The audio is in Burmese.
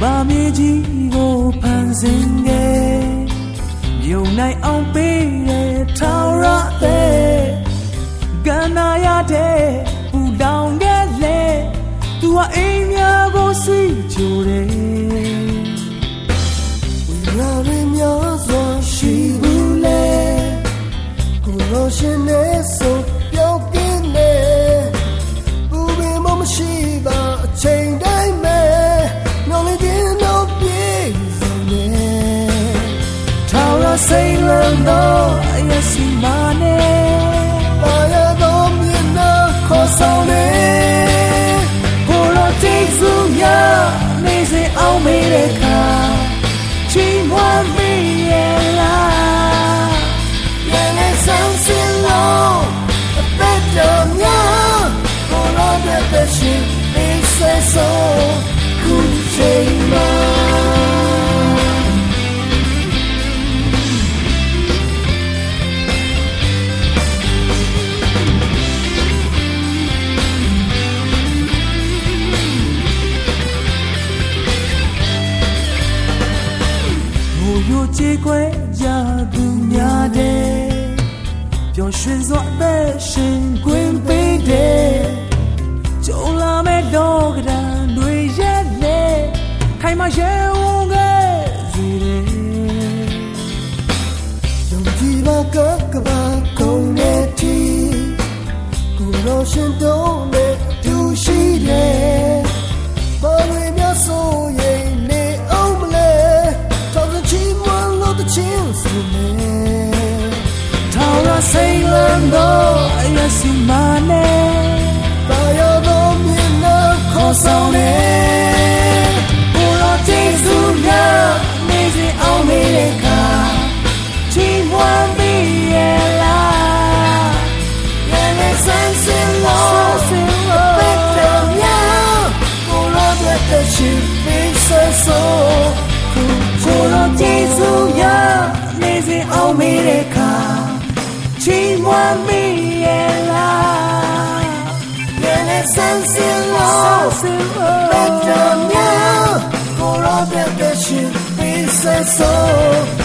ဘာမြေကြီးကိုဖန်ဆင်းခဲ့မြုံနိုင်အောင်ပေးတဲ့ထာဝရတဲ့ကန္နာရတဲ့ပူလောင်ခဲ့လေသူဟာအိမ်များကိုဆွေးကြိုတယ် ထာဝရစိတ်လုံးတော့အယစီမနဲ့ပါရတော့မြင်နာခေါ်ဆောင်နေ ငိုယိုချေခွဲကြသူများတဲ့ပျော်ရွှင်စွာအသက်ရှင်ခွင့်ပေးတဲ့ကြုံလာမဲ့တော့ကတန်တွေရဲ့လေခိုင်မရဲ ထောင်ရ 情话蜜语啦，原来是单相思，为什么孤独的单身先生？